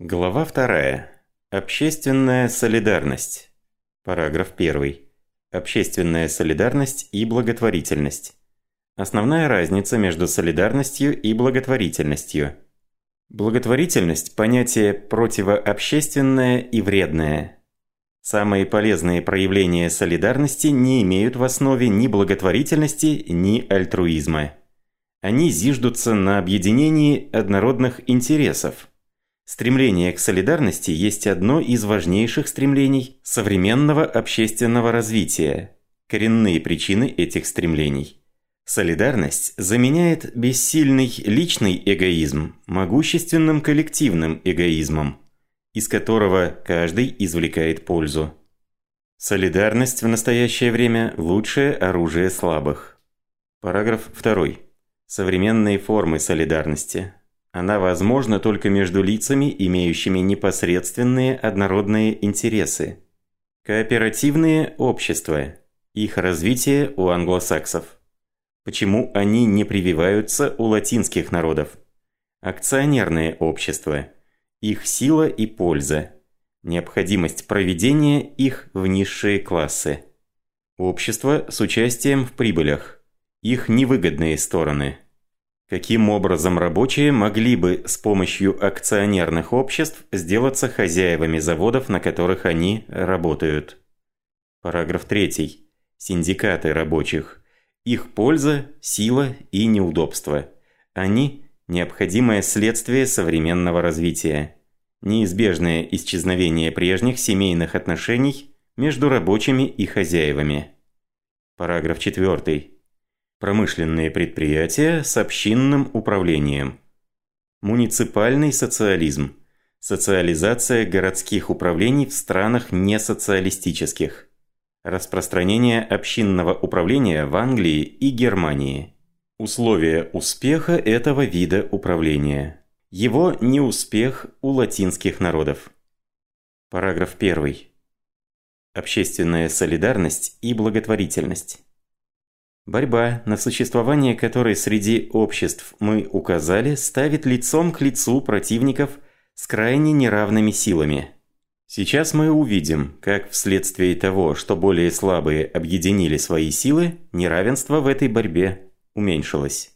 Глава 2. Общественная солидарность. Параграф 1. Общественная солидарность и благотворительность. Основная разница между солидарностью и благотворительностью. Благотворительность – понятие противообщественное и вредное. Самые полезные проявления солидарности не имеют в основе ни благотворительности, ни альтруизма. Они зиждутся на объединении однородных интересов – Стремление к солидарности есть одно из важнейших стремлений современного общественного развития. Коренные причины этих стремлений. Солидарность заменяет бессильный личный эгоизм могущественным коллективным эгоизмом, из которого каждый извлекает пользу. Солидарность в настоящее время – лучшее оружие слабых. Параграф 2. Современные формы солидарности. Она возможна только между лицами, имеющими непосредственные однородные интересы. Кооперативные общества. Их развитие у англосаксов. Почему они не прививаются у латинских народов? Акционерные общества. Их сила и польза. Необходимость проведения их в низшие классы. Общество с участием в прибылях. Их невыгодные стороны. Каким образом рабочие могли бы с помощью акционерных обществ сделаться хозяевами заводов, на которых они работают? Параграф 3. Синдикаты рабочих. Их польза, сила и неудобство. Они – необходимое следствие современного развития. Неизбежное исчезновение прежних семейных отношений между рабочими и хозяевами. Параграф 4. Промышленные предприятия с общинным управлением. Муниципальный социализм. Социализация городских управлений в странах несоциалистических. Распространение общинного управления в Англии и Германии. Условия успеха этого вида управления. Его неуспех у латинских народов. Параграф 1. Общественная солидарность и благотворительность. Борьба, на существование которой среди обществ мы указали, ставит лицом к лицу противников с крайне неравными силами. Сейчас мы увидим, как вследствие того, что более слабые объединили свои силы, неравенство в этой борьбе уменьшилось.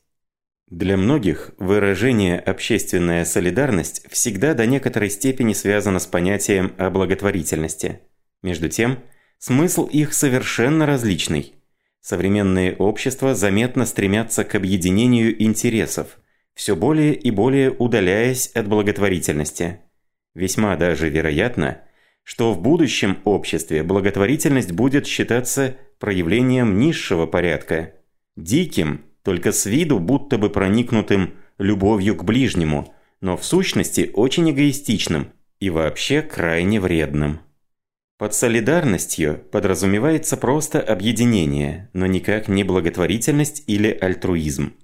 Для многих выражение «общественная солидарность» всегда до некоторой степени связано с понятием о благотворительности. Между тем, смысл их совершенно различный – Современные общества заметно стремятся к объединению интересов, все более и более удаляясь от благотворительности. Весьма даже вероятно, что в будущем обществе благотворительность будет считаться проявлением низшего порядка, диким, только с виду будто бы проникнутым любовью к ближнему, но в сущности очень эгоистичным и вообще крайне вредным. Под солидарностью подразумевается просто объединение, но никак не благотворительность или альтруизм.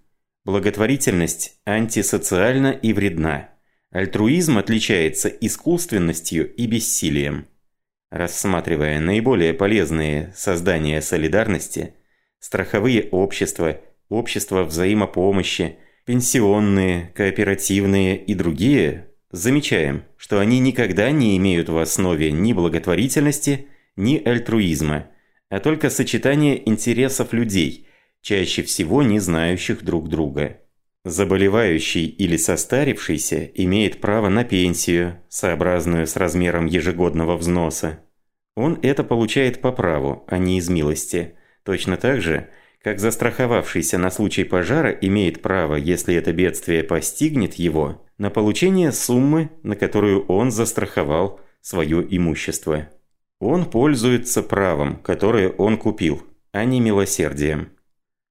Благотворительность антисоциальна и вредна. Альтруизм отличается искусственностью и бессилием. Рассматривая наиболее полезные создания солидарности, страховые общества, общества взаимопомощи, пенсионные, кооперативные и другие, Замечаем, что они никогда не имеют в основе ни благотворительности, ни альтруизма, а только сочетание интересов людей, чаще всего не знающих друг друга. Заболевающий или состарившийся имеет право на пенсию, сообразную с размером ежегодного взноса. Он это получает по праву, а не из милости. Точно так же, как застраховавшийся на случай пожара имеет право, если это бедствие постигнет его, на получение суммы, на которую он застраховал свое имущество. Он пользуется правом, которое он купил, а не милосердием.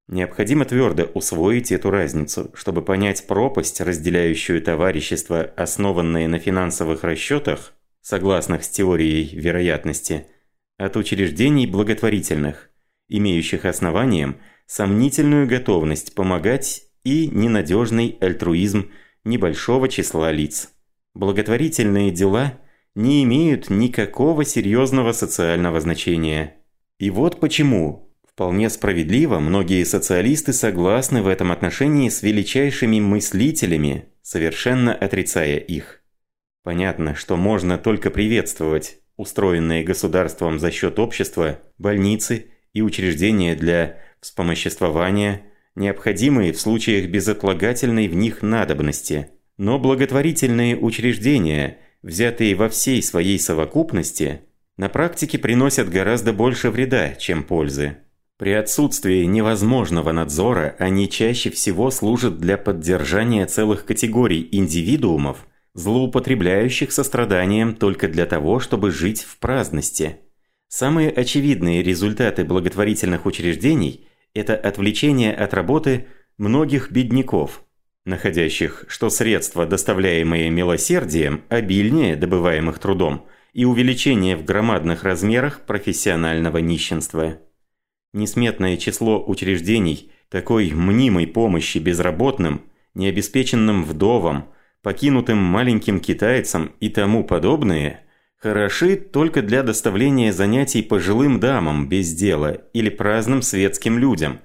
Необходимо твердо усвоить эту разницу, чтобы понять пропасть, разделяющую товарищество, основанное на финансовых расчетах, согласных с теорией вероятности, от учреждений благотворительных, имеющих основанием сомнительную готовность помогать и ненадежный альтруизм – небольшого числа лиц. Благотворительные дела не имеют никакого серьезного социального значения. И вот почему, вполне справедливо, многие социалисты согласны в этом отношении с величайшими мыслителями, совершенно отрицая их. Понятно, что можно только приветствовать устроенные государством за счет общества больницы и учреждения для вспомоществования, необходимые в случаях безотлагательной в них надобности. Но благотворительные учреждения, взятые во всей своей совокупности, на практике приносят гораздо больше вреда, чем пользы. При отсутствии невозможного надзора они чаще всего служат для поддержания целых категорий индивидуумов, злоупотребляющих состраданием только для того, чтобы жить в праздности. Самые очевидные результаты благотворительных учреждений – это отвлечение от работы многих бедняков, находящих, что средства, доставляемые милосердием, обильнее добываемых трудом, и увеличение в громадных размерах профессионального нищенства. Несметное число учреждений такой мнимой помощи безработным, необеспеченным вдовам, покинутым маленьким китайцам и тому подобное, хороши только для доставления занятий пожилым дамам без дела или праздным светским людям,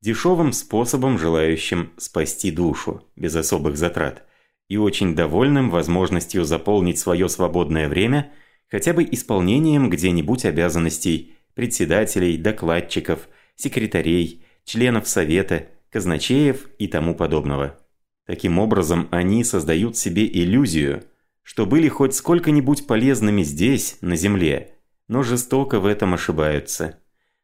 дешевым способом желающим спасти душу без особых затрат и очень довольным возможностью заполнить свое свободное время хотя бы исполнением где-нибудь обязанностей председателей, докладчиков, секретарей, членов совета, казначеев и тому подобного. Таким образом, они создают себе иллюзию, что были хоть сколько-нибудь полезными здесь, на земле, но жестоко в этом ошибаются.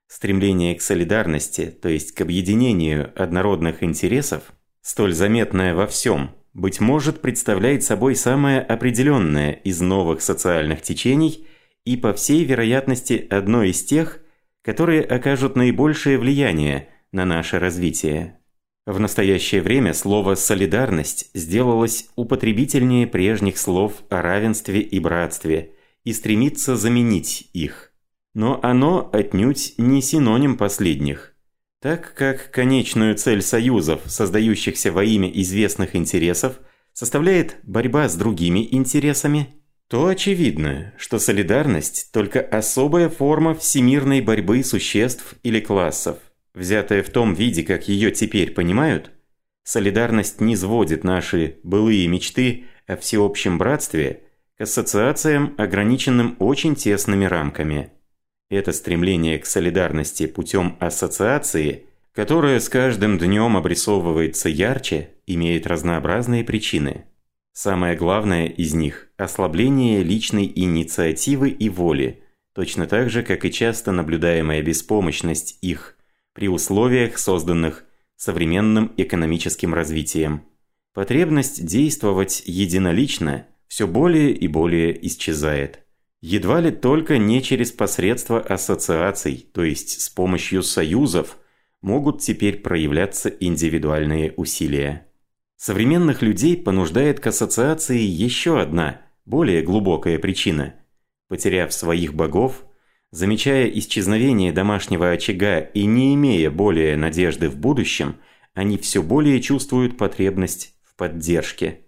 Стремление к солидарности, то есть к объединению однородных интересов, столь заметное во всем, быть может, представляет собой самое определенное из новых социальных течений и, по всей вероятности, одно из тех, которые окажут наибольшее влияние на наше развитие. В настоящее время слово «солидарность» сделалось употребительнее прежних слов о равенстве и братстве и стремится заменить их. Но оно отнюдь не синоним последних, так как конечную цель союзов, создающихся во имя известных интересов, составляет борьба с другими интересами – то очевидно, что солидарность – только особая форма всемирной борьбы существ или классов. Взятая в том виде, как ее теперь понимают, солидарность не сводит наши былые мечты о всеобщем братстве к ассоциациям, ограниченным очень тесными рамками. Это стремление к солидарности путем ассоциации, которое с каждым днем обрисовывается ярче, имеет разнообразные причины. Самое главное из них – ослабление личной инициативы и воли, точно так же, как и часто наблюдаемая беспомощность их при условиях, созданных современным экономическим развитием. Потребность действовать единолично все более и более исчезает. Едва ли только не через посредство ассоциаций, то есть с помощью союзов, могут теперь проявляться индивидуальные усилия. Современных людей понуждает к ассоциации еще одна, более глубокая причина. Потеряв своих богов, замечая исчезновение домашнего очага и не имея более надежды в будущем, они все более чувствуют потребность в поддержке.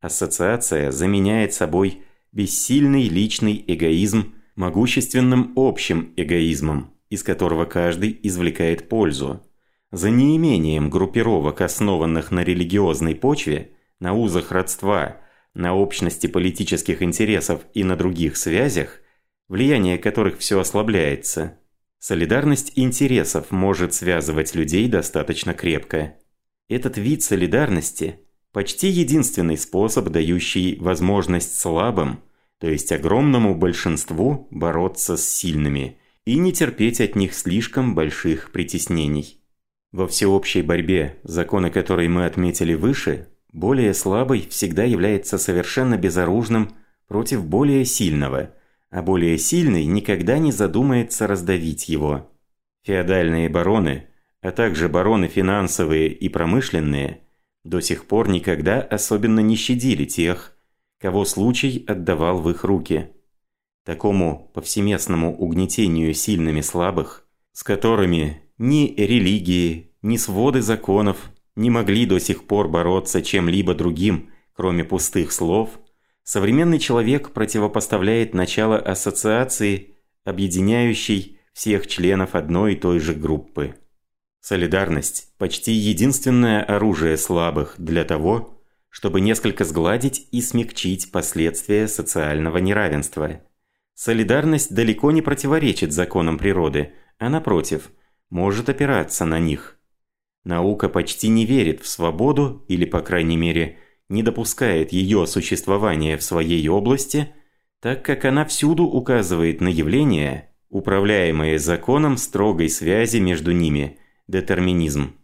Ассоциация заменяет собой бессильный личный эгоизм могущественным общим эгоизмом, из которого каждый извлекает пользу. За неимением группировок, основанных на религиозной почве, на узах родства, на общности политических интересов и на других связях, влияние которых все ослабляется, солидарность интересов может связывать людей достаточно крепко. Этот вид солидарности – почти единственный способ, дающий возможность слабым, то есть огромному большинству, бороться с сильными и не терпеть от них слишком больших притеснений. Во всеобщей борьбе, законы которой мы отметили выше, более слабый всегда является совершенно безоружным против более сильного, а более сильный никогда не задумается раздавить его. Феодальные бароны, а также бароны финансовые и промышленные, до сих пор никогда особенно не щадили тех, кого случай отдавал в их руки. Такому повсеместному угнетению сильными слабых, с которыми ни религии, ни своды законов не могли до сих пор бороться чем-либо другим, кроме пустых слов. Современный человек противопоставляет начало ассоциации, объединяющей всех членов одной и той же группы. Солидарность – почти единственное оружие слабых для того, чтобы несколько сгладить и смягчить последствия социального неравенства. Солидарность далеко не противоречит законам природы, а напротив, может опираться на них. Наука почти не верит в свободу или, по крайней мере, не допускает ее существования в своей области, так как она всюду указывает на явления, управляемые законом строгой связи между ними, детерминизм.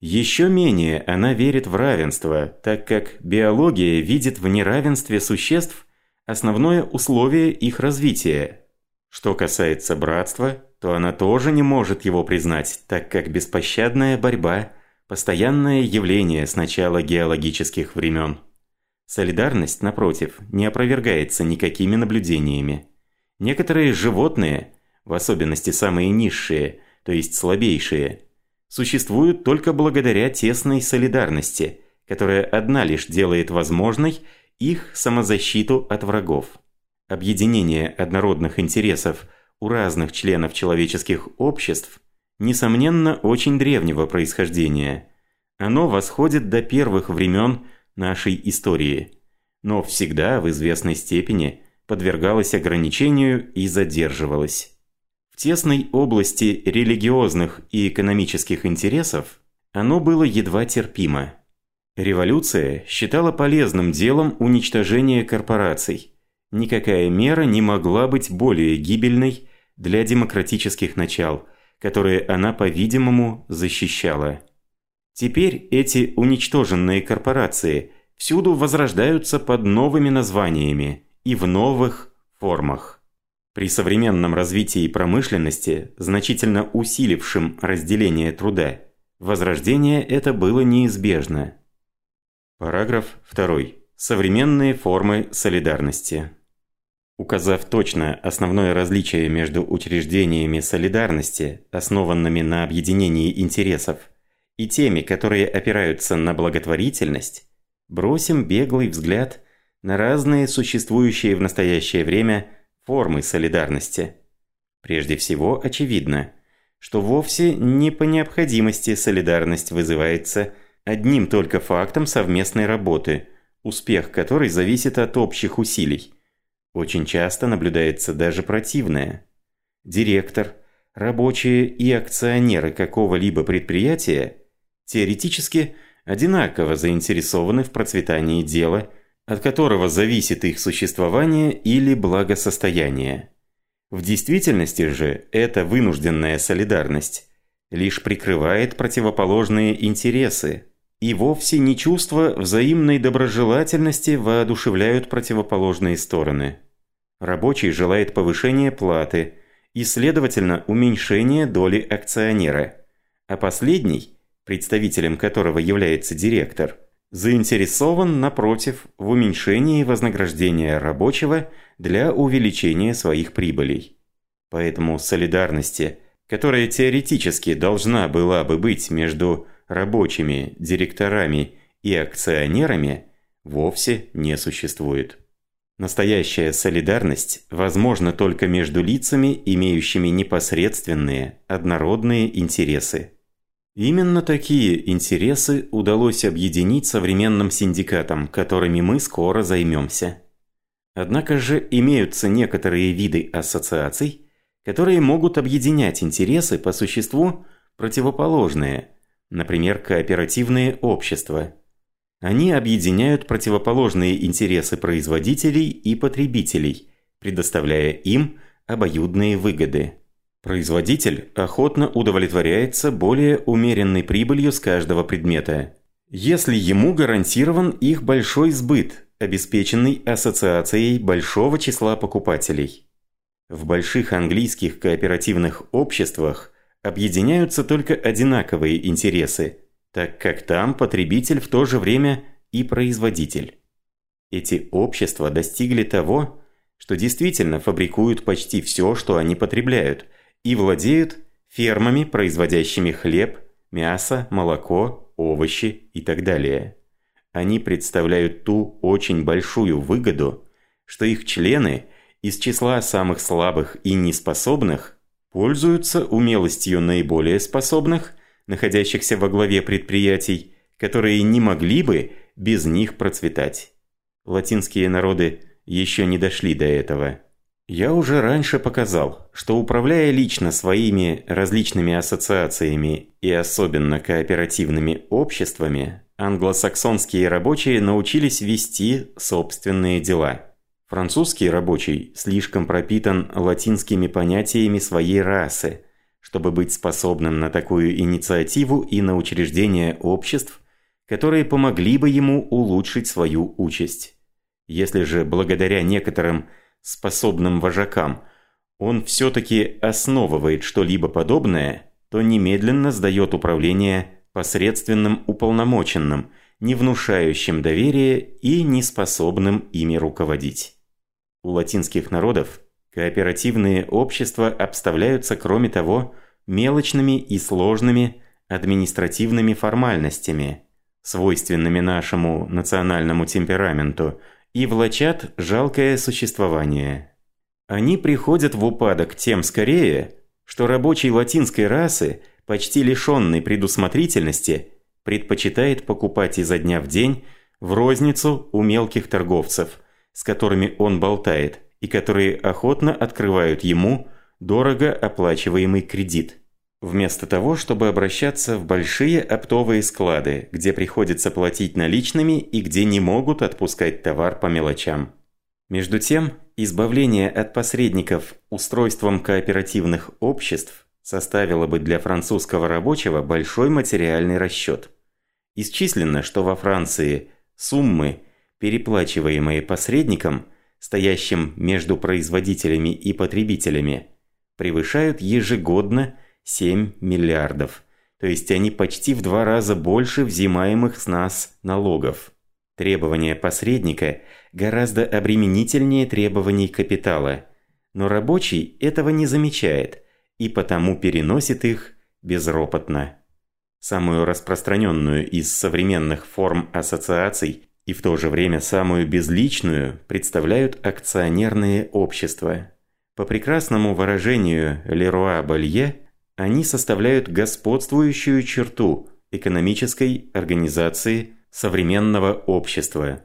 Еще менее она верит в равенство, так как биология видит в неравенстве существ основное условие их развития. Что касается братства, то она тоже не может его признать, так как беспощадная борьба – постоянное явление с начала геологических времен. Солидарность, напротив, не опровергается никакими наблюдениями. Некоторые животные, в особенности самые низшие, то есть слабейшие, существуют только благодаря тесной солидарности, которая одна лишь делает возможной их самозащиту от врагов. Объединение однородных интересов у разных членов человеческих обществ несомненно очень древнего происхождения. Оно восходит до первых времен нашей истории, но всегда в известной степени подвергалось ограничению и задерживалось. В тесной области религиозных и экономических интересов оно было едва терпимо. Революция считала полезным делом уничтожение корпораций. Никакая мера не могла быть более гибельной для демократических начал, которые она, по-видимому, защищала. Теперь эти уничтоженные корпорации всюду возрождаются под новыми названиями и в новых формах. При современном развитии промышленности, значительно усилившем разделение труда, возрождение это было неизбежно. Параграф 2. Современные формы солидарности. Указав точно основное различие между учреждениями солидарности, основанными на объединении интересов, и теми, которые опираются на благотворительность, бросим беглый взгляд на разные существующие в настоящее время формы солидарности. Прежде всего, очевидно, что вовсе не по необходимости солидарность вызывается одним только фактом совместной работы, успех которой зависит от общих усилий. Очень часто наблюдается даже противное. Директор, рабочие и акционеры какого-либо предприятия теоретически одинаково заинтересованы в процветании дела – от которого зависит их существование или благосостояние. В действительности же эта вынужденная солидарность лишь прикрывает противоположные интересы, и вовсе не чувства взаимной доброжелательности воодушевляют противоположные стороны. Рабочий желает повышения платы и, следовательно, уменьшения доли акционера, а последний, представителем которого является директор – заинтересован, напротив, в уменьшении вознаграждения рабочего для увеличения своих прибылей. Поэтому солидарности, которая теоретически должна была бы быть между рабочими, директорами и акционерами, вовсе не существует. Настоящая солидарность возможна только между лицами, имеющими непосредственные, однородные интересы. Именно такие интересы удалось объединить современным синдикатам, которыми мы скоро займемся. Однако же имеются некоторые виды ассоциаций, которые могут объединять интересы по существу противоположные, например, кооперативные общества. Они объединяют противоположные интересы производителей и потребителей, предоставляя им обоюдные выгоды. Производитель охотно удовлетворяется более умеренной прибылью с каждого предмета, если ему гарантирован их большой сбыт, обеспеченный ассоциацией большого числа покупателей. В больших английских кооперативных обществах объединяются только одинаковые интересы, так как там потребитель в то же время и производитель. Эти общества достигли того, что действительно фабрикуют почти все, что они потребляют – и владеют фермами, производящими хлеб, мясо, молоко, овощи и так далее. Они представляют ту очень большую выгоду, что их члены из числа самых слабых и неспособных пользуются умелостью наиболее способных, находящихся во главе предприятий, которые не могли бы без них процветать. Латинские народы еще не дошли до этого. Я уже раньше показал, что управляя лично своими различными ассоциациями и особенно кооперативными обществами, англосаксонские рабочие научились вести собственные дела. Французский рабочий слишком пропитан латинскими понятиями своей расы, чтобы быть способным на такую инициативу и на учреждение обществ, которые помогли бы ему улучшить свою участь. Если же благодаря некоторым способным вожакам он все-таки основывает что-либо подобное, то немедленно сдает управление посредственным уполномоченным, не внушающим доверия и не способным ими руководить. У латинских народов кооперативные общества обставляются, кроме того, мелочными и сложными административными формальностями, свойственными нашему национальному темпераменту, и влачат жалкое существование. Они приходят в упадок тем скорее, что рабочий латинской расы, почти лишенный предусмотрительности, предпочитает покупать изо дня в день в розницу у мелких торговцев – с которыми он болтает, и которые охотно открывают ему дорого оплачиваемый кредит. Вместо того, чтобы обращаться в большие оптовые склады, где приходится платить наличными и где не могут отпускать товар по мелочам. Между тем, избавление от посредников устройством кооперативных обществ составило бы для французского рабочего большой материальный расчет. Исчислено, что во Франции суммы, переплачиваемые посредником, стоящим между производителями и потребителями, превышают ежегодно 7 миллиардов. То есть они почти в два раза больше взимаемых с нас налогов. Требования посредника гораздо обременительнее требований капитала. Но рабочий этого не замечает и потому переносит их безропотно. Самую распространенную из современных форм ассоциаций и в то же время самую безличную представляют акционерные общества. По прекрасному выражению Леруа Балье, они составляют господствующую черту экономической организации современного общества.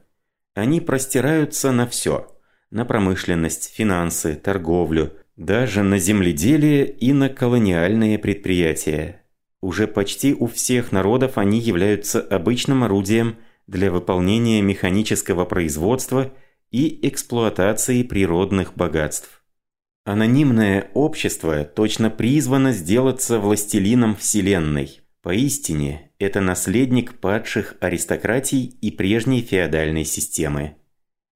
Они простираются на все – на промышленность, финансы, торговлю, даже на земледелие и на колониальные предприятия. Уже почти у всех народов они являются обычным орудием – для выполнения механического производства и эксплуатации природных богатств. Анонимное общество точно призвано сделаться властелином Вселенной. Поистине, это наследник падших аристократий и прежней феодальной системы.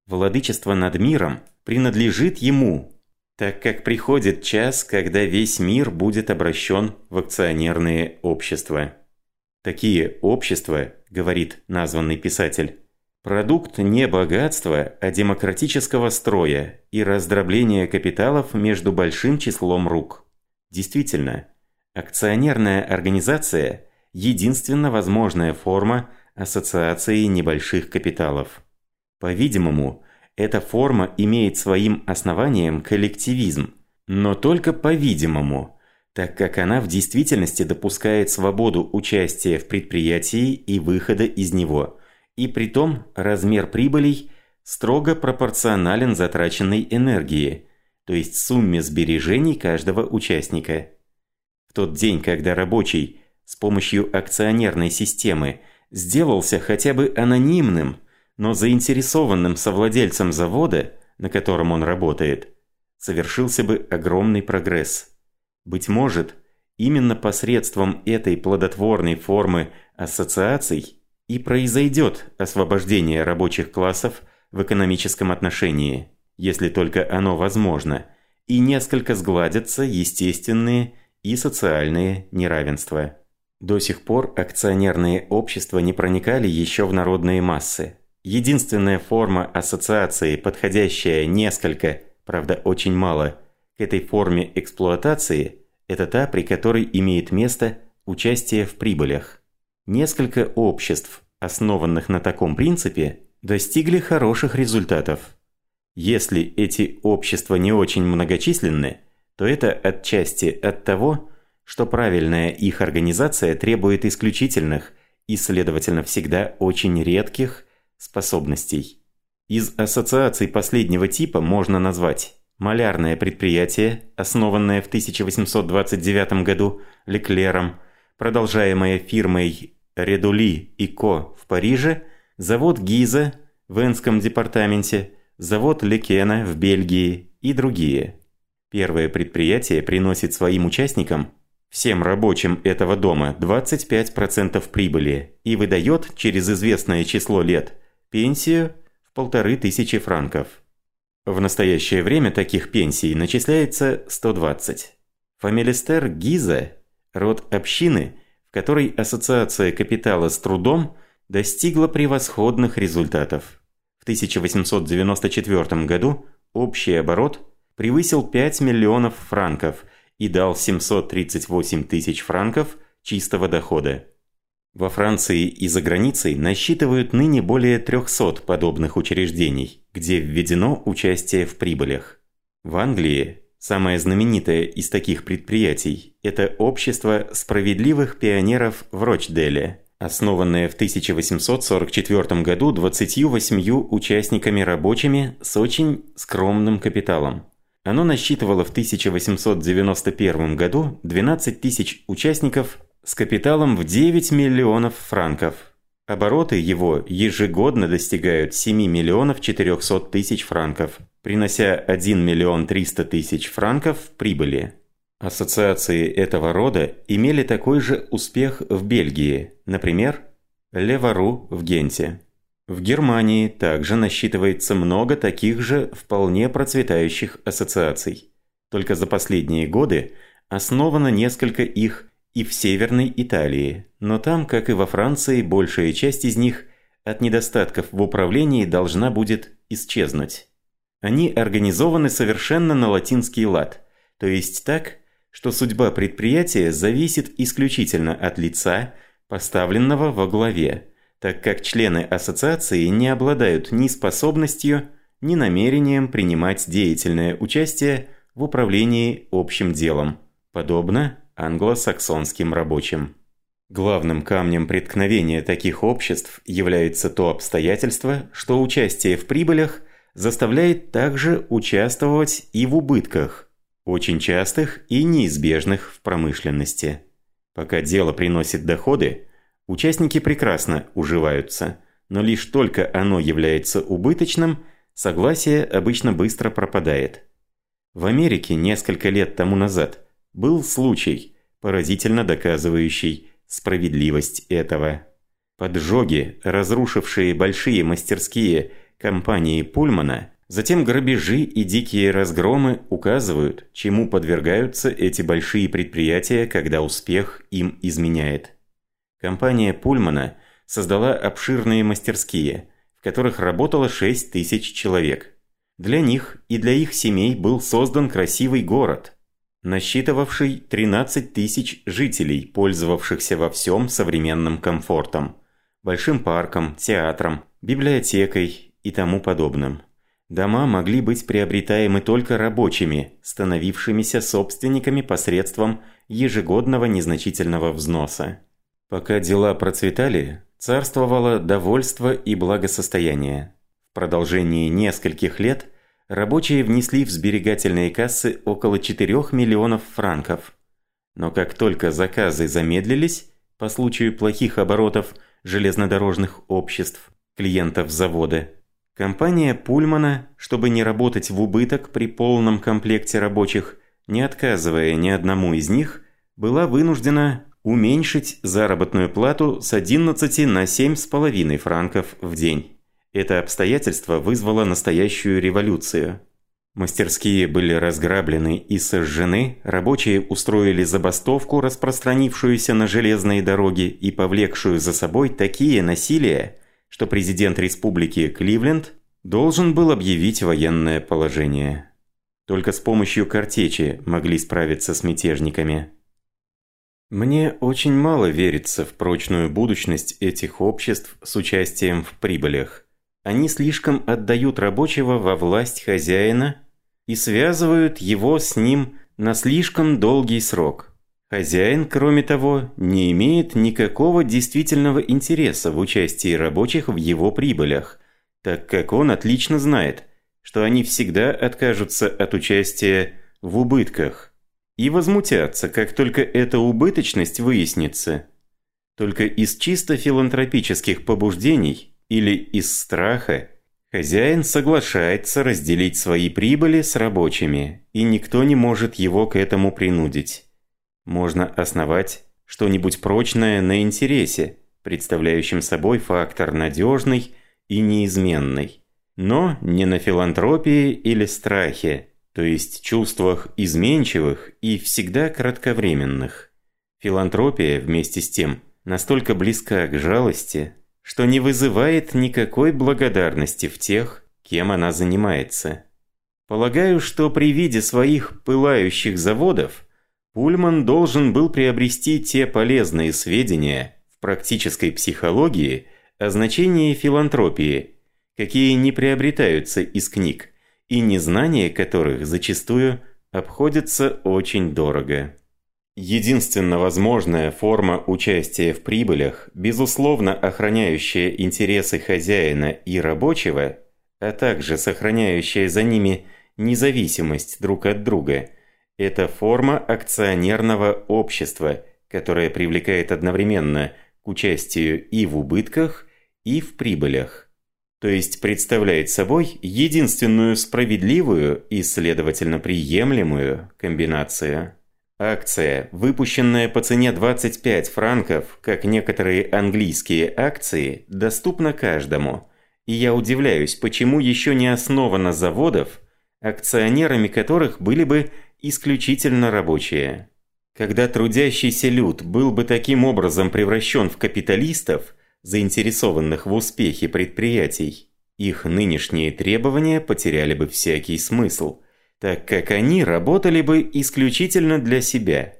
Владычество над миром принадлежит ему, так как приходит час, когда весь мир будет обращен в акционерные общества. Такие общества, говорит названный писатель, продукт не богатства, а демократического строя и раздробления капиталов между большим числом рук. Действительно, акционерная организация – единственно возможная форма ассоциации небольших капиталов. По-видимому, эта форма имеет своим основанием коллективизм, но только по-видимому – так как она в действительности допускает свободу участия в предприятии и выхода из него, и при том размер прибылей строго пропорционален затраченной энергии, то есть сумме сбережений каждого участника. В тот день, когда рабочий с помощью акционерной системы сделался хотя бы анонимным, но заинтересованным совладельцем завода, на котором он работает, совершился бы огромный прогресс. Быть может, именно посредством этой плодотворной формы ассоциаций и произойдет освобождение рабочих классов в экономическом отношении, если только оно возможно, и несколько сгладятся естественные и социальные неравенства. До сих пор акционерные общества не проникали еще в народные массы. Единственная форма ассоциации, подходящая несколько, правда очень мало, к этой форме эксплуатации – это та, при которой имеет место участие в прибылях. Несколько обществ, основанных на таком принципе, достигли хороших результатов. Если эти общества не очень многочисленны, то это отчасти от того, что правильная их организация требует исключительных и, следовательно, всегда очень редких способностей. Из ассоциаций последнего типа можно назвать малярное предприятие, основанное в 1829 году Леклером, продолжаемое фирмой Редули и Ко в Париже, завод Гиза в Энском департаменте, завод Лекена в Бельгии и другие. Первое предприятие приносит своим участникам, всем рабочим этого дома, 25% прибыли и выдает через известное число лет пенсию в полторы тысячи франков. В настоящее время таких пенсий начисляется 120. Фамилистер Гиза – род общины, которой ассоциация капитала с трудом достигла превосходных результатов. В 1894 году общий оборот превысил 5 миллионов франков и дал 738 тысяч франков чистого дохода. Во Франции и за границей насчитывают ныне более 300 подобных учреждений, где введено участие в прибылях. В Англии самое знаменитое из таких предприятий – это Общество справедливых пионеров в Рочделе, основанное в 1844 году 28 участниками-рабочими с очень скромным капиталом. Оно насчитывало в 1891 году 12 тысяч участников с капиталом в 9 миллионов франков. Обороты его ежегодно достигают 7 миллионов 400 тысяч франков, принося 1 миллион 300 тысяч франков прибыли. Ассоциации этого рода имели такой же успех в Бельгии, например, Левару в Генте. В Германии также насчитывается много таких же вполне процветающих ассоциаций. Только за последние годы основано несколько их и в Северной Италии, но там, как и во Франции, большая часть из них от недостатков в управлении должна будет исчезнуть. Они организованы совершенно на латинский лад, то есть так, что судьба предприятия зависит исключительно от лица, поставленного во главе, так как члены ассоциации не обладают ни способностью, ни намерением принимать деятельное участие в управлении общим делом, подобно англосаксонским рабочим. Главным камнем преткновения таких обществ является то обстоятельство, что участие в прибылях заставляет также участвовать и в убытках, очень частых и неизбежных в промышленности. Пока дело приносит доходы, участники прекрасно уживаются, но лишь только оно является убыточным, согласие обычно быстро пропадает. В Америке несколько лет тому назад – был случай, поразительно доказывающий справедливость этого. Поджоги, разрушившие большие мастерские компании Пульмана, затем грабежи и дикие разгромы указывают, чему подвергаются эти большие предприятия, когда успех им изменяет. Компания Пульмана создала обширные мастерские, в которых работало 6 тысяч человек. Для них и для их семей был создан красивый город – насчитывавший 13 тысяч жителей, пользовавшихся во всем современным комфортом, большим парком, театром, библиотекой и тому подобным. Дома могли быть приобретаемы только рабочими, становившимися собственниками посредством ежегодного незначительного взноса. Пока дела процветали, царствовало довольство и благосостояние. В продолжении нескольких лет – рабочие внесли в сберегательные кассы около 4 миллионов франков. Но как только заказы замедлились, по случаю плохих оборотов железнодорожных обществ, клиентов завода, компания Пульмана, чтобы не работать в убыток при полном комплекте рабочих, не отказывая ни одному из них, была вынуждена уменьшить заработную плату с 11 на 7,5 франков в день. Это обстоятельство вызвало настоящую революцию. Мастерские были разграблены и сожжены, рабочие устроили забастовку, распространившуюся на железные дороги и повлекшую за собой такие насилия, что президент республики Кливленд должен был объявить военное положение. Только с помощью картечи могли справиться с мятежниками. Мне очень мало верится в прочную будущность этих обществ с участием в прибылях. Они слишком отдают рабочего во власть хозяина и связывают его с ним на слишком долгий срок. Хозяин, кроме того, не имеет никакого действительного интереса в участии рабочих в его прибылях, так как он отлично знает, что они всегда откажутся от участия в убытках и возмутятся, как только эта убыточность выяснится. Только из чисто филантропических побуждений или из страха хозяин соглашается разделить свои прибыли с рабочими, и никто не может его к этому принудить. Можно основать что-нибудь прочное на интересе, представляющем собой фактор надежный и неизменный. Но не на филантропии или страхе, то есть чувствах изменчивых и всегда кратковременных. Филантропия, вместе с тем, настолько близка к жалости, что не вызывает никакой благодарности в тех, кем она занимается. Полагаю, что при виде своих пылающих заводов Пульман должен был приобрести те полезные сведения в практической психологии о значении филантропии, какие не приобретаются из книг, и незнание которых зачастую обходится очень дорого. Единственно возможная форма участия в прибылях, безусловно охраняющая интересы хозяина и рабочего, а также сохраняющая за ними независимость друг от друга – это форма акционерного общества, которая привлекает одновременно к участию и в убытках, и в прибылях. То есть представляет собой единственную справедливую и, следовательно, приемлемую комбинацию. Акция, выпущенная по цене 25 франков, как некоторые английские акции, доступна каждому. И я удивляюсь, почему еще не основано заводов, акционерами которых были бы исключительно рабочие. Когда трудящийся люд был бы таким образом превращен в капиталистов, заинтересованных в успехе предприятий, их нынешние требования потеряли бы всякий смысл, так как они работали бы исключительно для себя.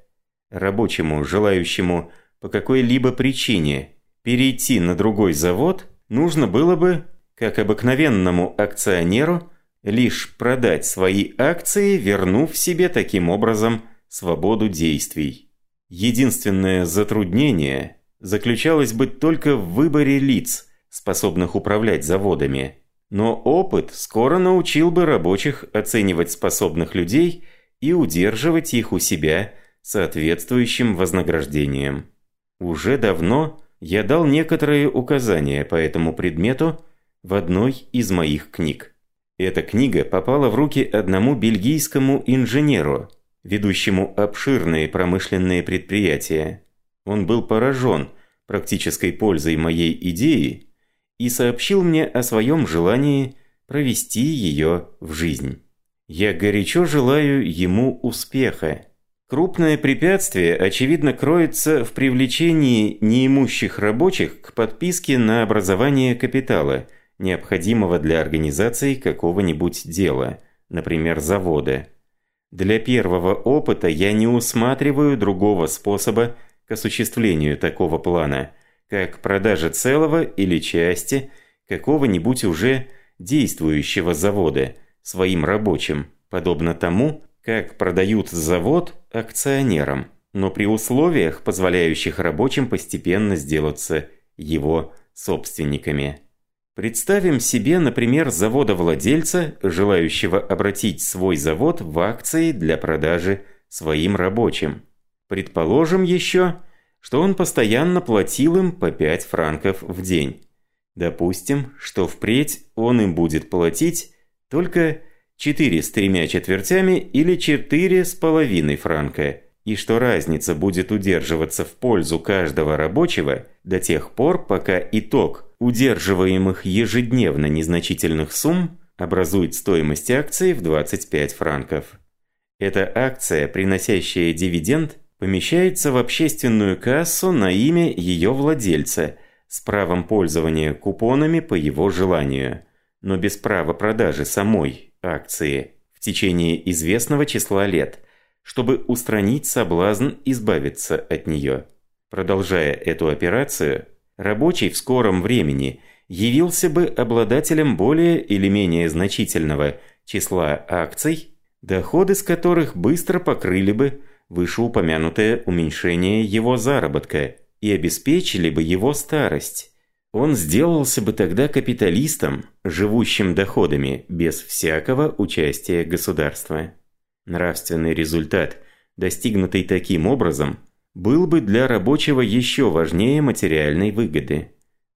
Рабочему, желающему по какой-либо причине перейти на другой завод, нужно было бы, как обыкновенному акционеру, лишь продать свои акции, вернув себе таким образом свободу действий. Единственное затруднение заключалось бы только в выборе лиц, способных управлять заводами. Но опыт скоро научил бы рабочих оценивать способных людей и удерживать их у себя соответствующим вознаграждением. Уже давно я дал некоторые указания по этому предмету в одной из моих книг. Эта книга попала в руки одному бельгийскому инженеру, ведущему обширные промышленные предприятия. Он был поражен практической пользой моей идеи и сообщил мне о своем желании провести ее в жизнь. Я горячо желаю ему успеха. Крупное препятствие, очевидно, кроется в привлечении неимущих рабочих к подписке на образование капитала – необходимого для организации какого-нибудь дела, например, завода. Для первого опыта я не усматриваю другого способа к осуществлению такого плана, как продажа целого или части какого-нибудь уже действующего завода своим рабочим, подобно тому, как продают завод акционерам, но при условиях, позволяющих рабочим постепенно сделаться его собственниками. Представим себе, например, завода-владельца, желающего обратить свой завод в акции для продажи своим рабочим. Предположим еще, что он постоянно платил им по 5 франков в день. Допустим, что впредь он им будет платить только 4 с тремя четвертями или 4 с половиной франка, и что разница будет удерживаться в пользу каждого рабочего до тех пор, пока итог удерживаемых ежедневно незначительных сумм образует стоимость акции в 25 франков. Эта акция, приносящая дивиденд, помещается в общественную кассу на имя ее владельца с правом пользования купонами по его желанию, но без права продажи самой акции в течение известного числа лет, чтобы устранить соблазн избавиться от нее. Продолжая эту операцию, рабочий в скором времени явился бы обладателем более или менее значительного числа акций, доходы с которых быстро покрыли бы вышеупомянутое уменьшение его заработка и обеспечили бы его старость. Он сделался бы тогда капиталистом, живущим доходами, без всякого участия государства. Нравственный результат, достигнутый таким образом, был бы для рабочего еще важнее материальной выгоды.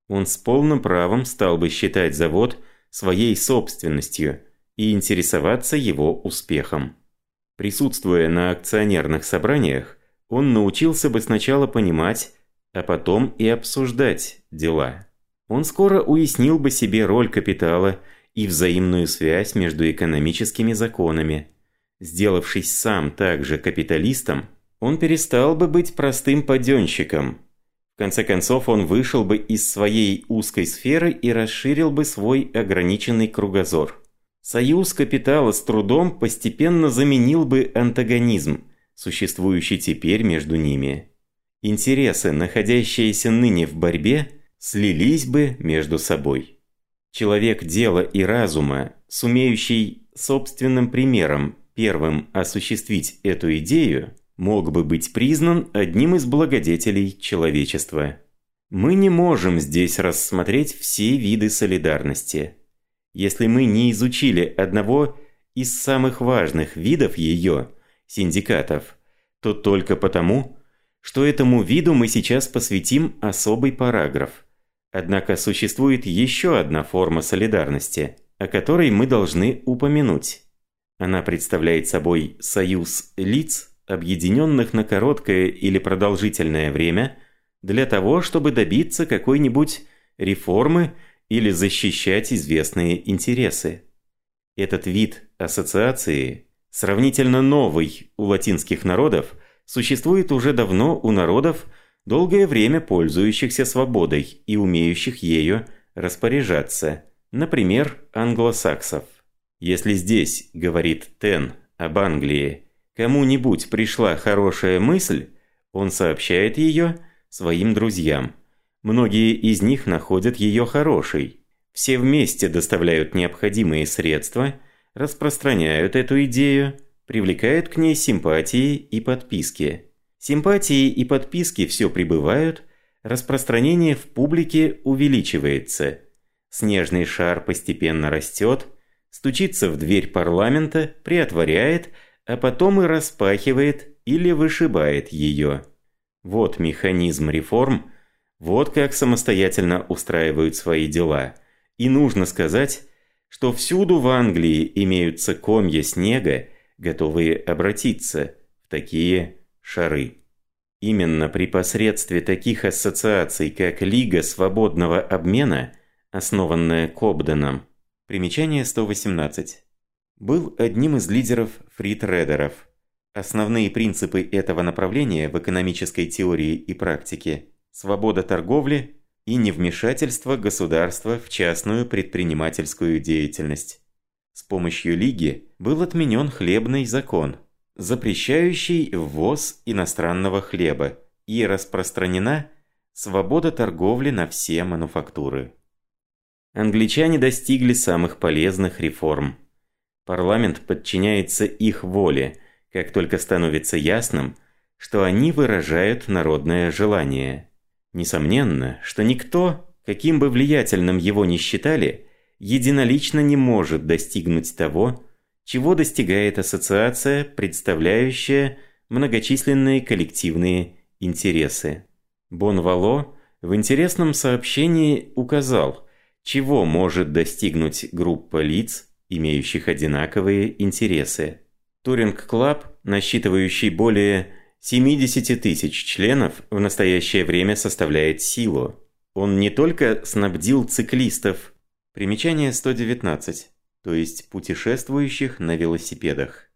Он с полным правом стал бы считать завод своей собственностью и интересоваться его успехом. Присутствуя на акционерных собраниях, он научился бы сначала понимать, а потом и обсуждать дела. Он скоро уяснил бы себе роль капитала и взаимную связь между экономическими законами. Сделавшись сам также капиталистом, он перестал бы быть простым паденщиком. В конце концов, он вышел бы из своей узкой сферы и расширил бы свой ограниченный кругозор. Союз капитала с трудом постепенно заменил бы антагонизм, существующий теперь между ними. Интересы, находящиеся ныне в борьбе, слились бы между собой. Человек дела и разума, сумеющий собственным примером первым осуществить эту идею, мог бы быть признан одним из благодетелей человечества. Мы не можем здесь рассмотреть все виды солидарности – если мы не изучили одного из самых важных видов ее, синдикатов, то только потому, что этому виду мы сейчас посвятим особый параграф. Однако существует еще одна форма солидарности, о которой мы должны упомянуть. Она представляет собой союз лиц, объединенных на короткое или продолжительное время, для того, чтобы добиться какой-нибудь реформы или защищать известные интересы. Этот вид ассоциации, сравнительно новый у латинских народов, существует уже давно у народов, долгое время пользующихся свободой и умеющих ею распоряжаться, например, англосаксов. Если здесь, говорит Тен об Англии, кому-нибудь пришла хорошая мысль, он сообщает ее своим друзьям – Многие из них находят ее хорошей. Все вместе доставляют необходимые средства, распространяют эту идею, привлекают к ней симпатии и подписки. Симпатии и подписки все прибывают, распространение в публике увеличивается. Снежный шар постепенно растет, стучится в дверь парламента, приотворяет, а потом и распахивает или вышибает ее. Вот механизм реформ – вот как самостоятельно устраивают свои дела. И нужно сказать, что всюду в Англии имеются комья снега, готовые обратиться в такие шары. Именно при посредстве таких ассоциаций, как Лига свободного обмена, основанная Кобденом, примечание 118, был одним из лидеров фритрейдеров. Основные принципы этого направления в экономической теории и практике свобода торговли и невмешательство государства в частную предпринимательскую деятельность. С помощью Лиги был отменен хлебный закон, запрещающий ввоз иностранного хлеба, и распространена свобода торговли на все мануфактуры. Англичане достигли самых полезных реформ. Парламент подчиняется их воле, как только становится ясным, что они выражают народное желание – Несомненно, что никто, каким бы влиятельным его ни считали, единолично не может достигнуть того, чего достигает ассоциация, представляющая многочисленные коллективные интересы. Бонвало в интересном сообщении указал, чего может достигнуть группа лиц, имеющих одинаковые интересы. Туринг-клаб, насчитывающий более 70 тысяч членов в настоящее время составляет силу. Он не только снабдил циклистов, примечание 119, то есть путешествующих на велосипедах,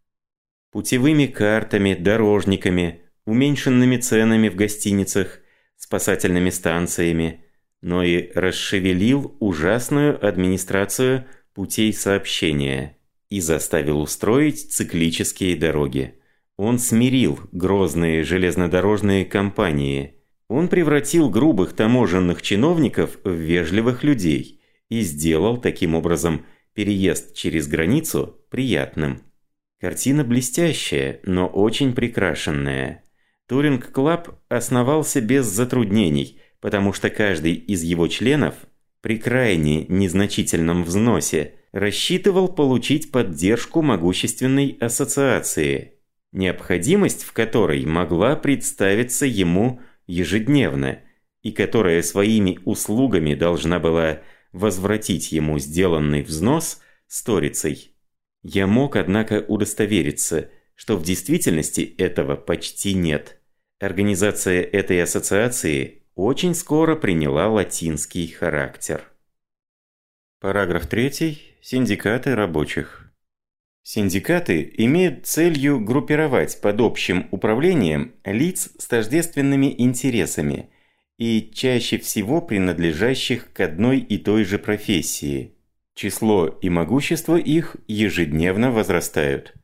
путевыми картами, дорожниками, уменьшенными ценами в гостиницах, спасательными станциями, но и расшевелил ужасную администрацию путей сообщения и заставил устроить циклические дороги. Он смирил грозные железнодорожные компании. Он превратил грубых таможенных чиновников в вежливых людей и сделал таким образом переезд через границу приятным. Картина блестящая, но очень прикрашенная. Туринг Клаб основался без затруднений, потому что каждый из его членов при крайне незначительном взносе рассчитывал получить поддержку могущественной ассоциации, необходимость в которой могла представиться ему ежедневно и которая своими услугами должна была возвратить ему сделанный взнос сторицей. Я мог, однако, удостовериться, что в действительности этого почти нет. Организация этой ассоциации очень скоро приняла латинский характер. Параграф 3. Синдикаты рабочих. Синдикаты имеют целью группировать под общим управлением лиц с тождественными интересами и чаще всего принадлежащих к одной и той же профессии – Число и могущество их ежедневно возрастают.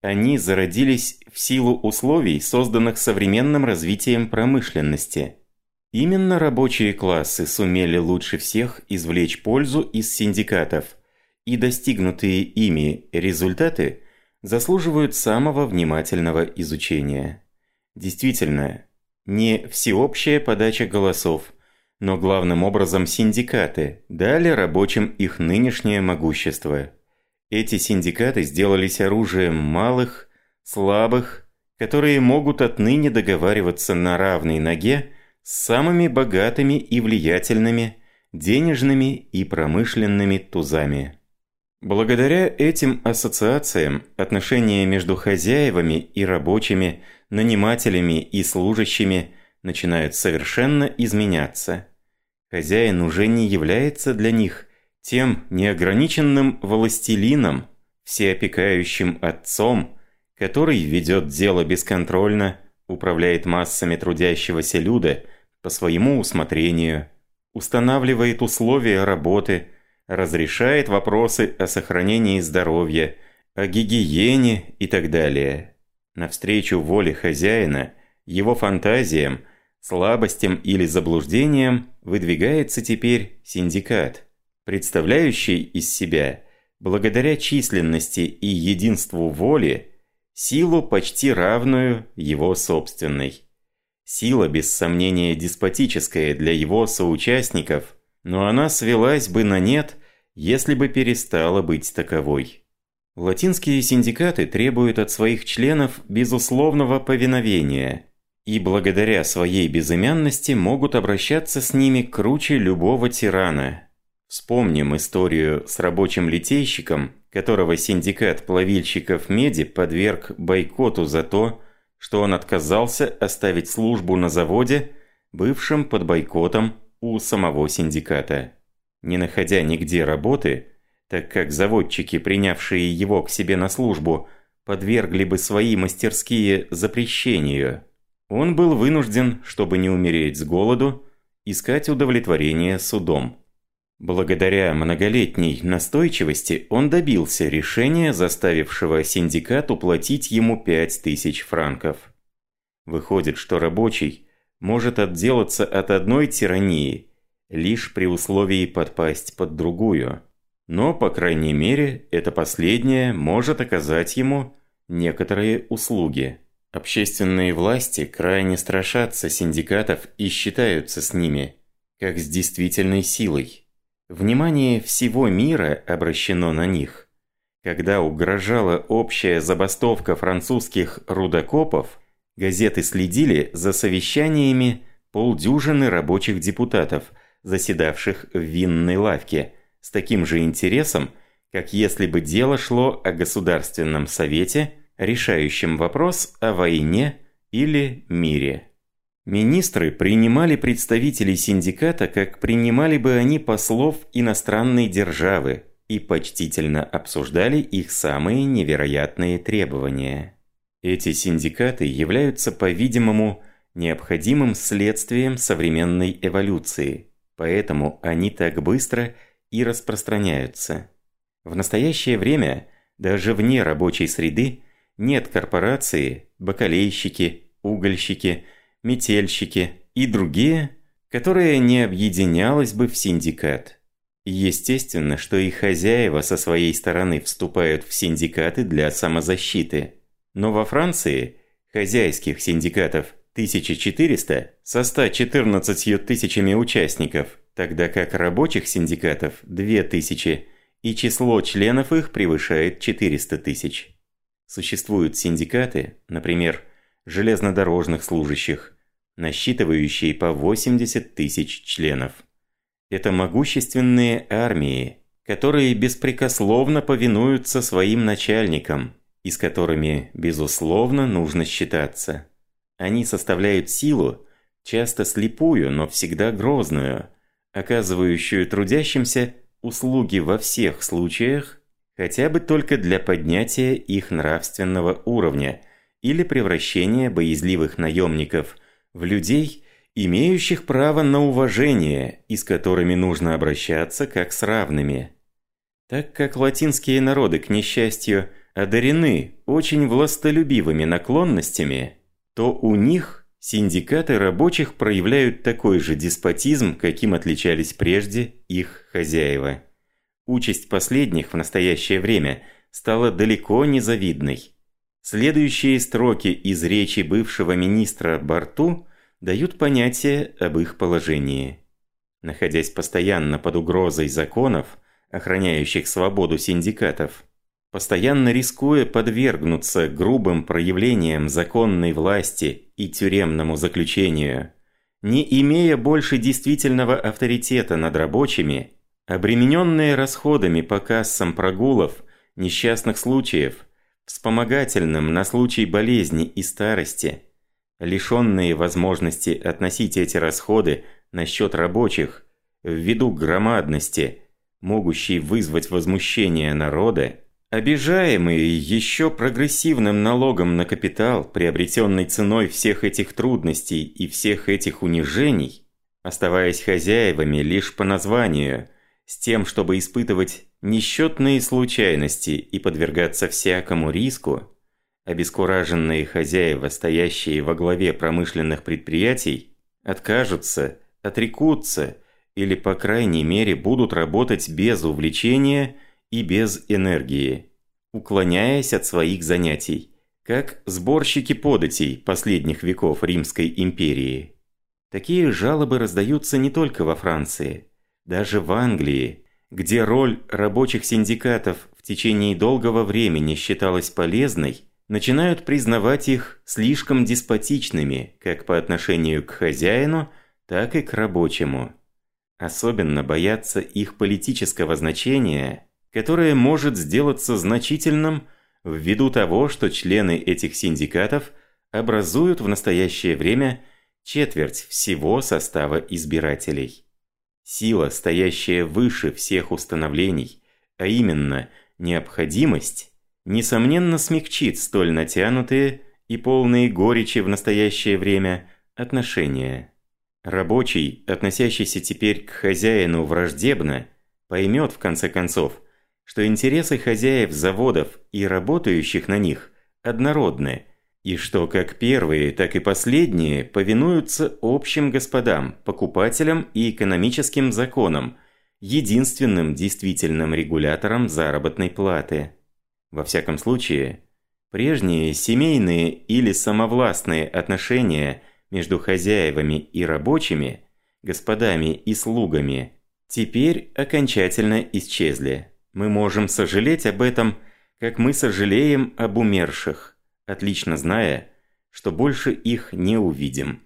Они зародились в силу условий, созданных современным развитием промышленности. Именно рабочие классы сумели лучше всех извлечь пользу из синдикатов, и достигнутые ими результаты заслуживают самого внимательного изучения. Действительно, не всеобщая подача голосов – но главным образом синдикаты дали рабочим их нынешнее могущество. Эти синдикаты сделались оружием малых, слабых, которые могут отныне договариваться на равной ноге с самыми богатыми и влиятельными, денежными и промышленными тузами. Благодаря этим ассоциациям отношения между хозяевами и рабочими, нанимателями и служащими начинают совершенно изменяться – Хозяин уже не является для них тем неограниченным властелином, всеопекающим отцом, который ведет дело бесконтрольно, управляет массами трудящегося люда по своему усмотрению, устанавливает условия работы, разрешает вопросы о сохранении здоровья, о гигиене и так далее. Навстречу воле хозяина, его фантазиям – слабостям или заблуждениям выдвигается теперь синдикат, представляющий из себя, благодаря численности и единству воли, силу почти равную его собственной. Сила, без сомнения, деспотическая для его соучастников, но она свелась бы на нет, если бы перестала быть таковой. Латинские синдикаты требуют от своих членов безусловного повиновения – и благодаря своей безымянности могут обращаться с ними круче любого тирана. Вспомним историю с рабочим литейщиком, которого синдикат плавильщиков меди подверг бойкоту за то, что он отказался оставить службу на заводе, бывшем под бойкотом у самого синдиката. Не находя нигде работы, так как заводчики, принявшие его к себе на службу, подвергли бы свои мастерские запрещению – он был вынужден, чтобы не умереть с голоду, искать удовлетворение судом. Благодаря многолетней настойчивости он добился решения, заставившего синдикат уплатить ему 5000 франков. Выходит, что рабочий может отделаться от одной тирании, лишь при условии подпасть под другую. Но, по крайней мере, это последнее может оказать ему некоторые услуги. Общественные власти крайне страшатся синдикатов и считаются с ними, как с действительной силой. Внимание всего мира обращено на них. Когда угрожала общая забастовка французских рудокопов, газеты следили за совещаниями полдюжины рабочих депутатов, заседавших в винной лавке, с таким же интересом, как если бы дело шло о Государственном совете – решающим вопрос о войне или мире. Министры принимали представителей синдиката, как принимали бы они послов иностранной державы, и почтительно обсуждали их самые невероятные требования. Эти синдикаты являются, по-видимому, необходимым следствием современной эволюции, поэтому они так быстро и распространяются. В настоящее время, даже вне рабочей среды, нет корпорации, бакалейщики, угольщики, метельщики и другие, которая не объединялась бы в синдикат. Естественно, что и хозяева со своей стороны вступают в синдикаты для самозащиты. Но во Франции хозяйских синдикатов 1400 со 114 тысячами участников, тогда как рабочих синдикатов 2000, и число членов их превышает 400 тысяч. Существуют синдикаты, например, железнодорожных служащих, насчитывающие по 80 тысяч членов. Это могущественные армии, которые беспрекословно повинуются своим начальникам, и с которыми, безусловно, нужно считаться. Они составляют силу, часто слепую, но всегда грозную, оказывающую трудящимся услуги во всех случаях, хотя бы только для поднятия их нравственного уровня или превращения боязливых наемников в людей, имеющих право на уважение и с которыми нужно обращаться как с равными. Так как латинские народы, к несчастью, одарены очень властолюбивыми наклонностями, то у них синдикаты рабочих проявляют такой же деспотизм, каким отличались прежде их хозяева. Участь последних в настоящее время стала далеко не завидной. Следующие строки из речи бывшего министра Барту дают понятие об их положении. Находясь постоянно под угрозой законов, охраняющих свободу синдикатов, постоянно рискуя подвергнуться грубым проявлениям законной власти и тюремному заключению, не имея больше действительного авторитета над рабочими, обремененные расходами по кассам прогулов, несчастных случаев, вспомогательным на случай болезни и старости, лишенные возможности относить эти расходы на счет рабочих, ввиду громадности, могущей вызвать возмущение народа, Обижаемые еще прогрессивным налогом на капитал, приобретенный ценой всех этих трудностей и всех этих унижений, оставаясь хозяевами лишь по названию, с тем, чтобы испытывать несчетные случайности и подвергаться всякому риску, обескураженные хозяева, стоящие во главе промышленных предприятий, откажутся, отрекутся или, по крайней мере, будут работать без увлечения – и без энергии, уклоняясь от своих занятий, как сборщики податей последних веков Римской империи. Такие жалобы раздаются не только во Франции, даже в Англии, где роль рабочих синдикатов в течение долгого времени считалась полезной, начинают признавать их слишком деспотичными как по отношению к хозяину, так и к рабочему. Особенно боятся их политического значения которое может сделаться значительным ввиду того, что члены этих синдикатов образуют в настоящее время четверть всего состава избирателей. Сила, стоящая выше всех установлений, а именно необходимость, несомненно смягчит столь натянутые и полные горечи в настоящее время отношения. Рабочий, относящийся теперь к хозяину враждебно, поймет в конце концов, что интересы хозяев заводов и работающих на них однородны, и что как первые, так и последние повинуются общим господам, покупателям и экономическим законам, единственным действительным регулятором заработной платы. Во всяком случае, прежние семейные или самовластные отношения между хозяевами и рабочими, господами и слугами, теперь окончательно исчезли. Мы можем сожалеть об этом, как мы сожалеем об умерших, отлично зная, что больше их не увидим.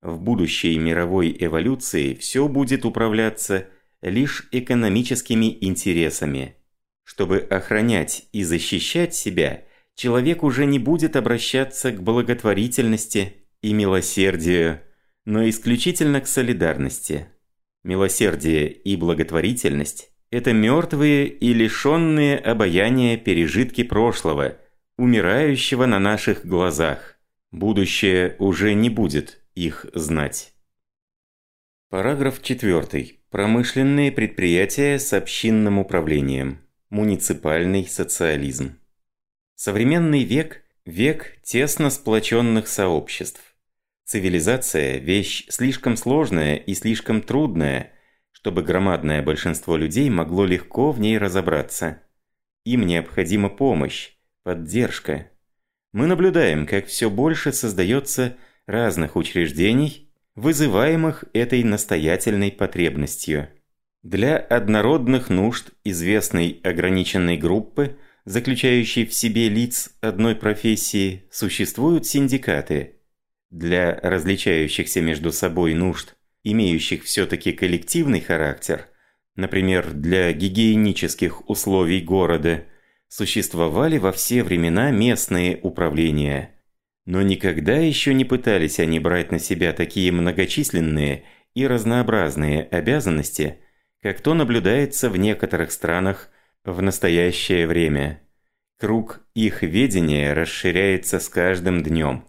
В будущей мировой эволюции все будет управляться лишь экономическими интересами. Чтобы охранять и защищать себя, человек уже не будет обращаться к благотворительности и милосердию, но исключительно к солидарности. Милосердие и благотворительность это мертвые и лишенные обаяния пережитки прошлого, умирающего на наших глазах. Будущее уже не будет их знать. Параграф 4. Промышленные предприятия с общинным управлением. Муниципальный социализм. Современный век – век тесно сплоченных сообществ. Цивилизация – вещь слишком сложная и слишком трудная – чтобы громадное большинство людей могло легко в ней разобраться. Им необходима помощь, поддержка. Мы наблюдаем, как все больше создается разных учреждений, вызываемых этой настоятельной потребностью. Для однородных нужд известной ограниченной группы, заключающей в себе лиц одной профессии, существуют синдикаты. Для различающихся между собой нужд, имеющих все-таки коллективный характер, например, для гигиенических условий города, существовали во все времена местные управления. Но никогда еще не пытались они брать на себя такие многочисленные и разнообразные обязанности – как то наблюдается в некоторых странах в настоящее время. Круг их ведения расширяется с каждым днем.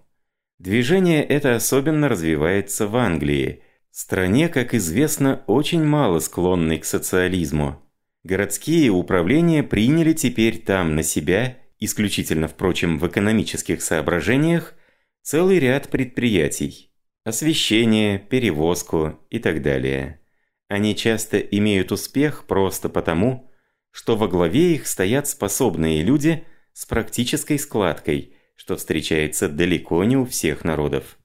Движение это особенно развивается в Англии, стране, как известно, очень мало склонной к социализму. Городские управления приняли теперь там на себя, исключительно, впрочем, в экономических соображениях, целый ряд предприятий. Освещение, перевозку и так далее. Они часто имеют успех просто потому, что во главе их стоят способные люди с практической складкой, что встречается далеко не у всех народов.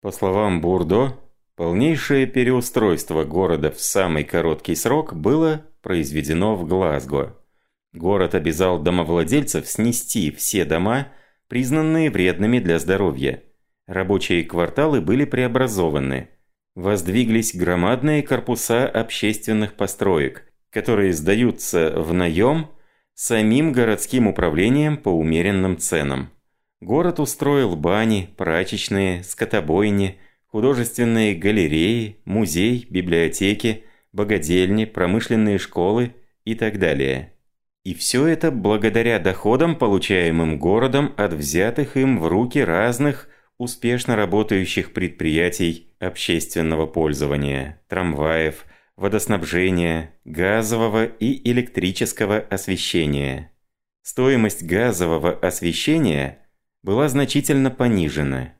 По словам Бурдо, полнейшее переустройство города в самый короткий срок было произведено в Глазго. Город обязал домовладельцев снести все дома, признанные вредными для здоровья. Рабочие кварталы были преобразованы – воздвиглись громадные корпуса общественных построек, которые сдаются в наем самим городским управлением по умеренным ценам. Город устроил бани, прачечные, скотобойни, художественные галереи, музей, библиотеки, богадельни, промышленные школы и так далее. И все это благодаря доходам, получаемым городом от взятых им в руки разных успешно работающих предприятий общественного пользования, трамваев, водоснабжения, газового и электрического освещения. Стоимость газового освещения была значительно понижена.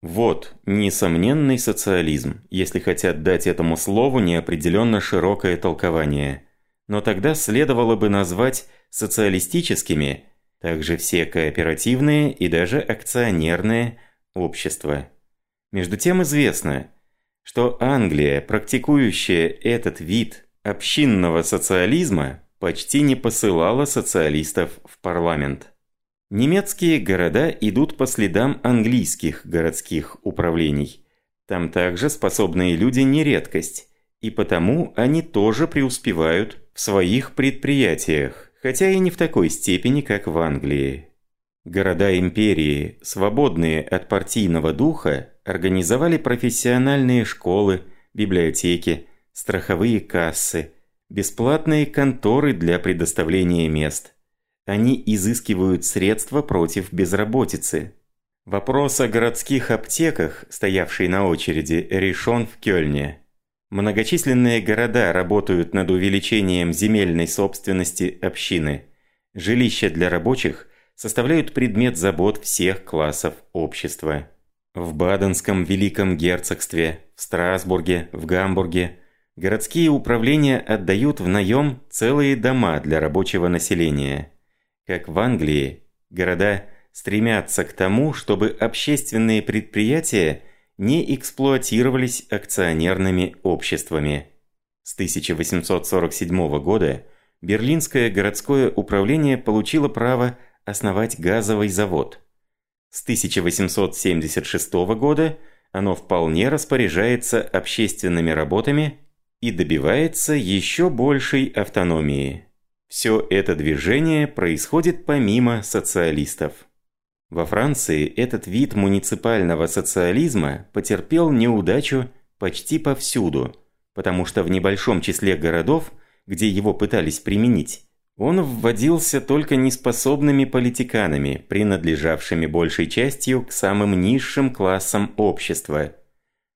Вот несомненный социализм, если хотят дать этому слову неопределенно широкое толкование. Но тогда следовало бы назвать социалистическими также все кооперативные и даже акционерные общества. Между тем известно, что Англия, практикующая этот вид общинного социализма, почти не посылала социалистов в парламент. Немецкие города идут по следам английских городских управлений. Там также способные люди не редкость, и потому они тоже преуспевают в своих предприятиях, хотя и не в такой степени, как в Англии. Города империи, свободные от партийного духа, организовали профессиональные школы, библиотеки, страховые кассы, бесплатные конторы для предоставления мест. Они изыскивают средства против безработицы. Вопрос о городских аптеках, стоявший на очереди, решен в Кёльне. Многочисленные города работают над увеличением земельной собственности общины. Жилища для рабочих составляют предмет забот всех классов общества. В Баденском Великом Герцогстве, в Страсбурге, в Гамбурге городские управления отдают в наем целые дома для рабочего населения. Как в Англии, города стремятся к тому, чтобы общественные предприятия не эксплуатировались акционерными обществами. С 1847 года Берлинское городское управление получило право основать газовый завод. С 1876 года оно вполне распоряжается общественными работами и добивается еще большей автономии. Все это движение происходит помимо социалистов. Во Франции этот вид муниципального социализма потерпел неудачу почти повсюду, потому что в небольшом числе городов, где его пытались применить, он вводился только неспособными политиканами, принадлежавшими большей частью к самым низшим классам общества.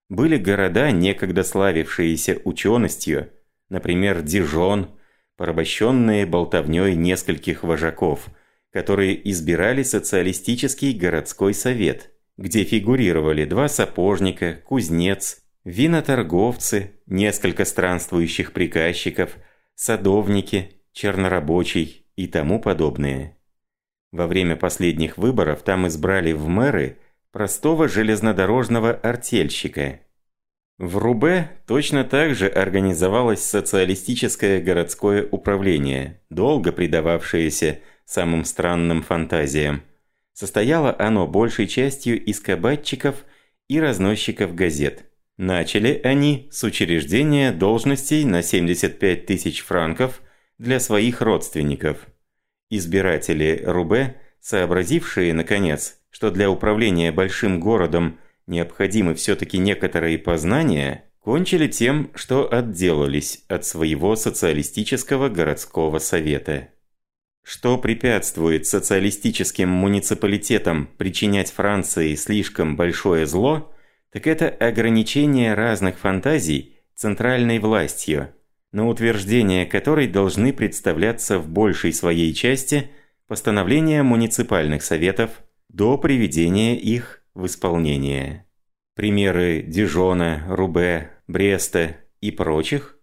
Были города, некогда славившиеся ученостью, например, Дижон, порабощенные болтовней нескольких вожаков, которые избирали социалистический городской совет, где фигурировали два сапожника, кузнец, виноторговцы, несколько странствующих приказчиков, садовники, чернорабочий и тому подобное. Во время последних выборов там избрали в мэры простого железнодорожного артельщика. В Рубе точно так же организовалось социалистическое городское управление, долго предававшееся самым странным фантазиям. Состояло оно большей частью из кабачиков и разносчиков газет. Начали они с учреждения должностей на 75 тысяч франков для своих родственников. Избиратели Рубе, сообразившие, наконец, что для управления большим городом необходимы все-таки некоторые познания, кончили тем, что отделались от своего социалистического городского совета. Что препятствует социалистическим муниципалитетам причинять Франции слишком большое зло, так это ограничение разных фантазий центральной властью, на утверждение которой должны представляться в большей своей части постановления муниципальных советов до приведения их в исполнение. Примеры Дижона, Рубе, Бреста и прочих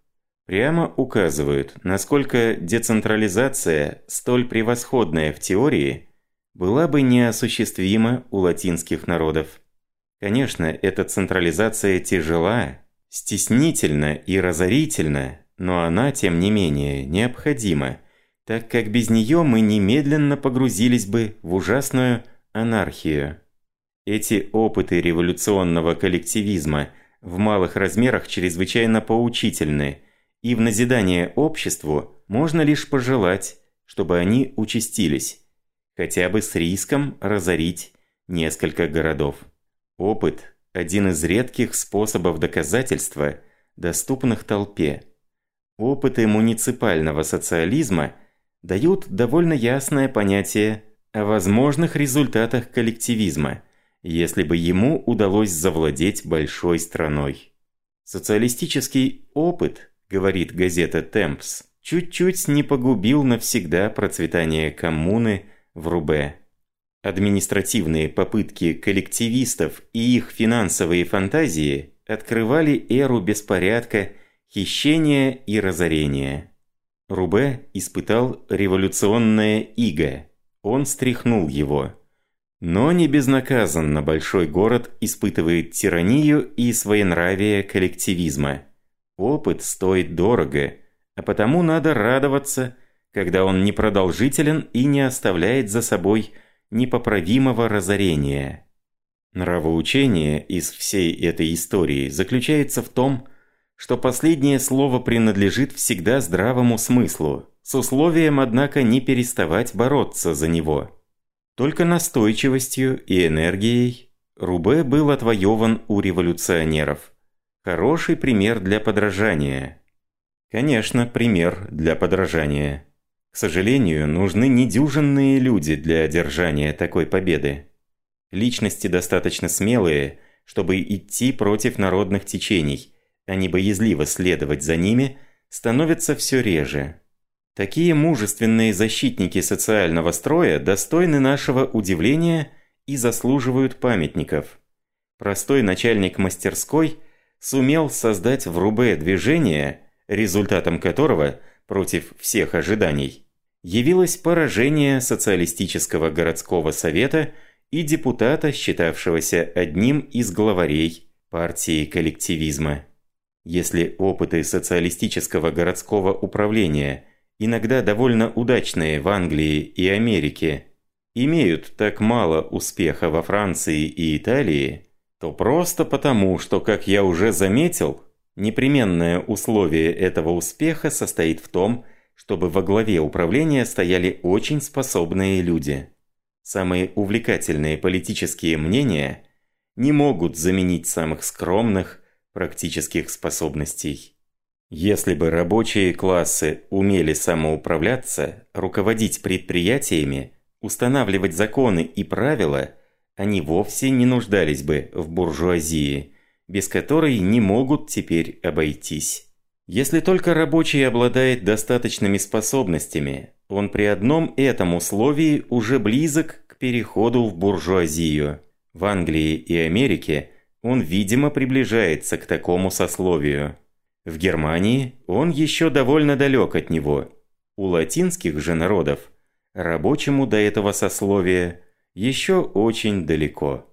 прямо указывают, насколько децентрализация, столь превосходная в теории, была бы неосуществима у латинских народов. Конечно, эта централизация тяжела, стеснительна и разорительна, но она, тем не менее, необходима, так как без нее мы немедленно погрузились бы в ужасную анархию. Эти опыты революционного коллективизма в малых размерах чрезвычайно поучительны – и в назидание обществу можно лишь пожелать, чтобы они участились, хотя бы с риском разорить несколько городов. Опыт – один из редких способов доказательства, доступных толпе. Опыты муниципального социализма дают довольно ясное понятие о возможных результатах коллективизма, если бы ему удалось завладеть большой страной. Социалистический опыт – говорит газета «Темпс», чуть-чуть не погубил навсегда процветание коммуны в Рубе. Административные попытки коллективистов и их финансовые фантазии открывали эру беспорядка, хищения и разорения. Рубе испытал революционное иго. Он стряхнул его. Но не безнаказанно большой город испытывает тиранию и своенравие коллективизма. Опыт стоит дорого, а потому надо радоваться, когда он непродолжителен и не оставляет за собой непоправимого разорения. Нравоучение из всей этой истории заключается в том, что последнее слово принадлежит всегда здравому смыслу, с условием, однако, не переставать бороться за него. Только настойчивостью и энергией Рубе был отвоеван у революционеров. Хороший пример для подражания. Конечно, пример для подражания. К сожалению, нужны недюжинные люди для одержания такой победы. Личности достаточно смелые, чтобы идти против народных течений, а не боязливо следовать за ними, становятся все реже. Такие мужественные защитники социального строя достойны нашего удивления и заслуживают памятников. Простой начальник мастерской – сумел создать в Рубе движение, результатом которого, против всех ожиданий, явилось поражение социалистического городского совета и депутата, считавшегося одним из главарей партии коллективизма. Если опыты социалистического городского управления, иногда довольно удачные в Англии и Америке, имеют так мало успеха во Франции и Италии, то просто потому, что, как я уже заметил, непременное условие этого успеха состоит в том, чтобы во главе управления стояли очень способные люди. Самые увлекательные политические мнения не могут заменить самых скромных практических способностей. Если бы рабочие классы умели самоуправляться, руководить предприятиями, устанавливать законы и правила – они вовсе не нуждались бы в буржуазии, без которой не могут теперь обойтись. Если только рабочий обладает достаточными способностями, он при одном этом условии уже близок к переходу в буржуазию. В Англии и Америке он видимо приближается к такому сословию. В Германии он еще довольно далек от него. У латинских же народов рабочему до этого сословия еще очень далеко.